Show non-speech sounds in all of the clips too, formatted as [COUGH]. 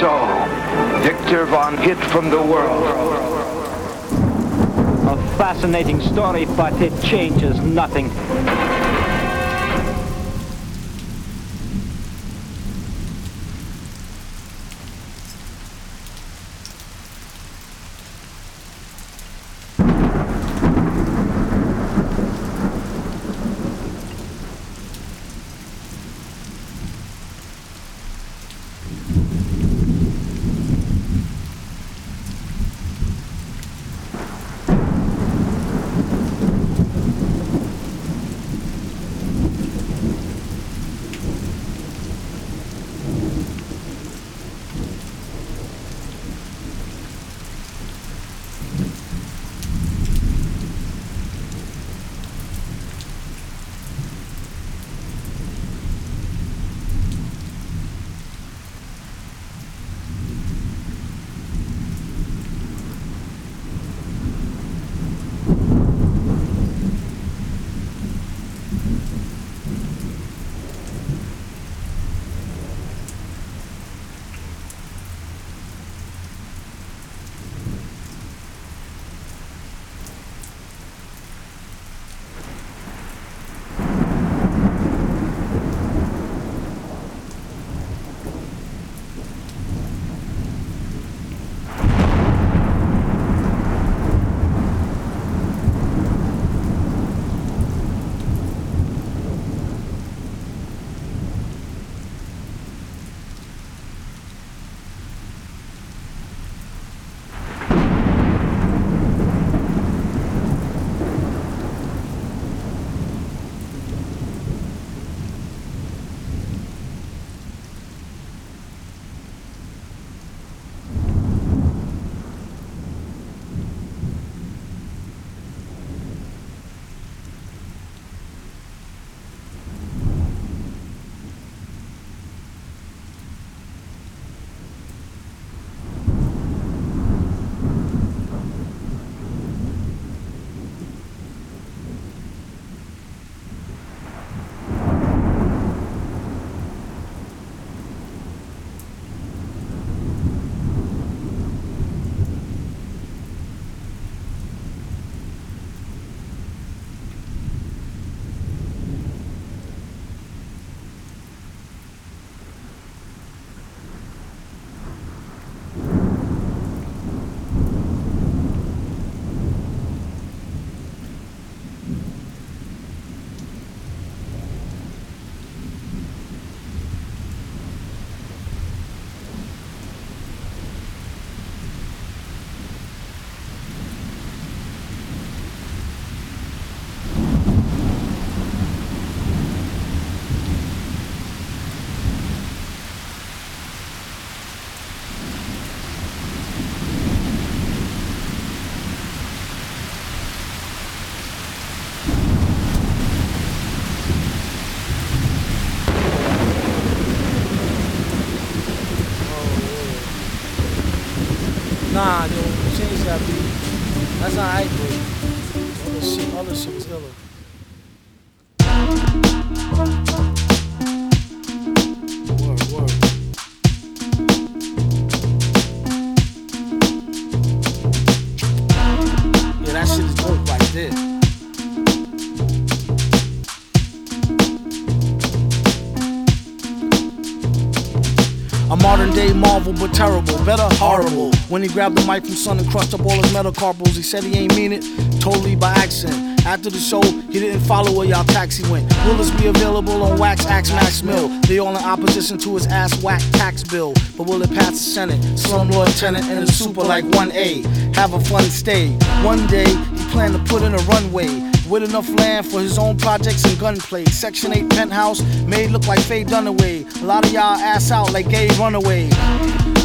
so, Victor von Hit from the world. A fascinating story, but it changes nothing. Nah, yo, change that beat. That's not right, bro. Other shit, other shit is. Modern day marvel, but terrible, better horrible. When he grabbed the mic from Son and crushed up all his metacarpals, he said he ain't mean it, totally by accident. After the show, he didn't follow where y'all taxi went. Will this be available on Wax Axe Max Mill? They all in opposition to his ass whack tax bill. But will it pass the Senate? Slumlord tenant and a super like 1A. Have a fun stay. One day, he planned to put in a runway. With enough land for his own projects and gunplay. Section 8 penthouse made look like Faye Dunaway. A lot of y'all ass out like gay runaway.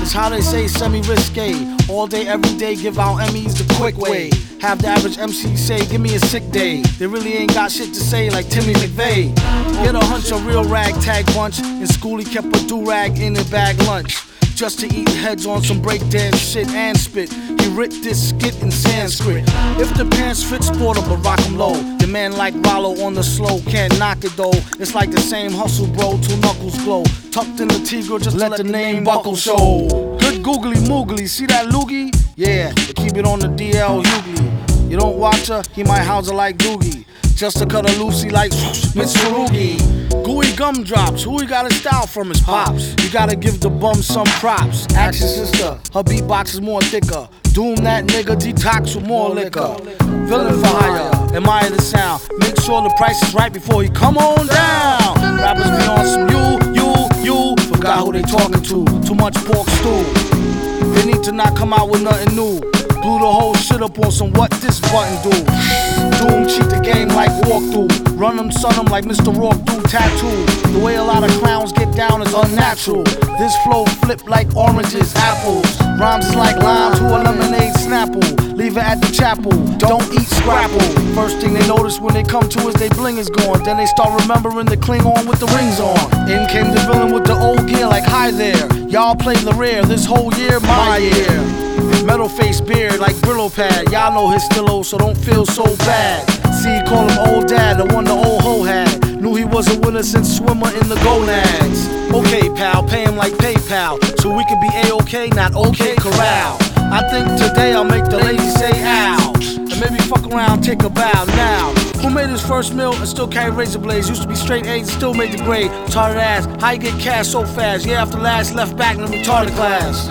It's how they say semi risque. All day, every day, give out Emmys the quick way. Have the average MC say, give me a sick day. They really ain't got shit to say like Timmy McVeigh. Get a hunch, a real ragtag bunch. In school, he kept a do rag in a bag lunch. Just to eat heads on some breakdance shit and spit. He writ this skit in Sanskrit. If the pants fit, sport but rock 'em low. The man like Rollo on the slow can't knock it though. It's like the same hustle, bro, till knuckles glow. Tucked in the Tigre, just let the name buckle show. Good googly moogly, see that loogie? Yeah, but keep it on the DL Hughley. You don't watch her, he might house her like Doogie. Just to cut her loosey like [LAUGHS] Miss Farugi. Gumdrops, who he got his style from his pops. You gotta give the bum some props. Action sister, her beatbox is more thicker. Doom that nigga, detox with more liquor. Villain for hire, admire the sound. Make sure the price is right before you come on down. Rappers be on some you, you, you. Forgot who they talking to. Too much pork stew. They need to not come out with nothing new. Blew the whole shit up on some what this button do. Doom cheat the game like walkthrough. Run them, son them like Mr. Roarke do tattoo. The way a lot of clowns get down is unnatural. This flow flip like oranges, apples. Rhymes is like lime to a lemonade snapple. Leave it at the chapel. Don't eat scrapple. First thing they notice when they come to us, they bling is gone. Then they start remembering the Klingon with the rings on. In came the villain with the old gear, like hi there. Y'all play the rare this whole year, my year. Metal face beard like Brillo pad. Y'all know his stillo, so don't feel so bad. See, call him old dad, the one the old hoe had. Knew he was a winner since swimmer in the gonads. Okay, pal, pay him like PayPal, so we can be a-okay, not OK Corral. I think today I'll make the ladies say ow, and maybe fuck around, take a bow now. Who made his first meal and still carry razor blades? Used to be straight A's still made the grade. Retarded ass, how you get cash so fast? Yeah, after last left back in the retarded class.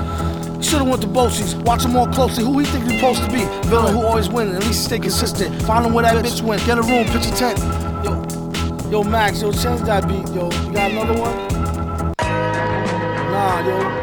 Should've went to Bosie's, watch him more closely. Who he think he supposed to be? Villain who always win, at least stay consistent. Find him where that bitch went. Get a room, pitch a tent. Yo, yo, Max, yo, change that beat, yo. You got another one? Nah, yo.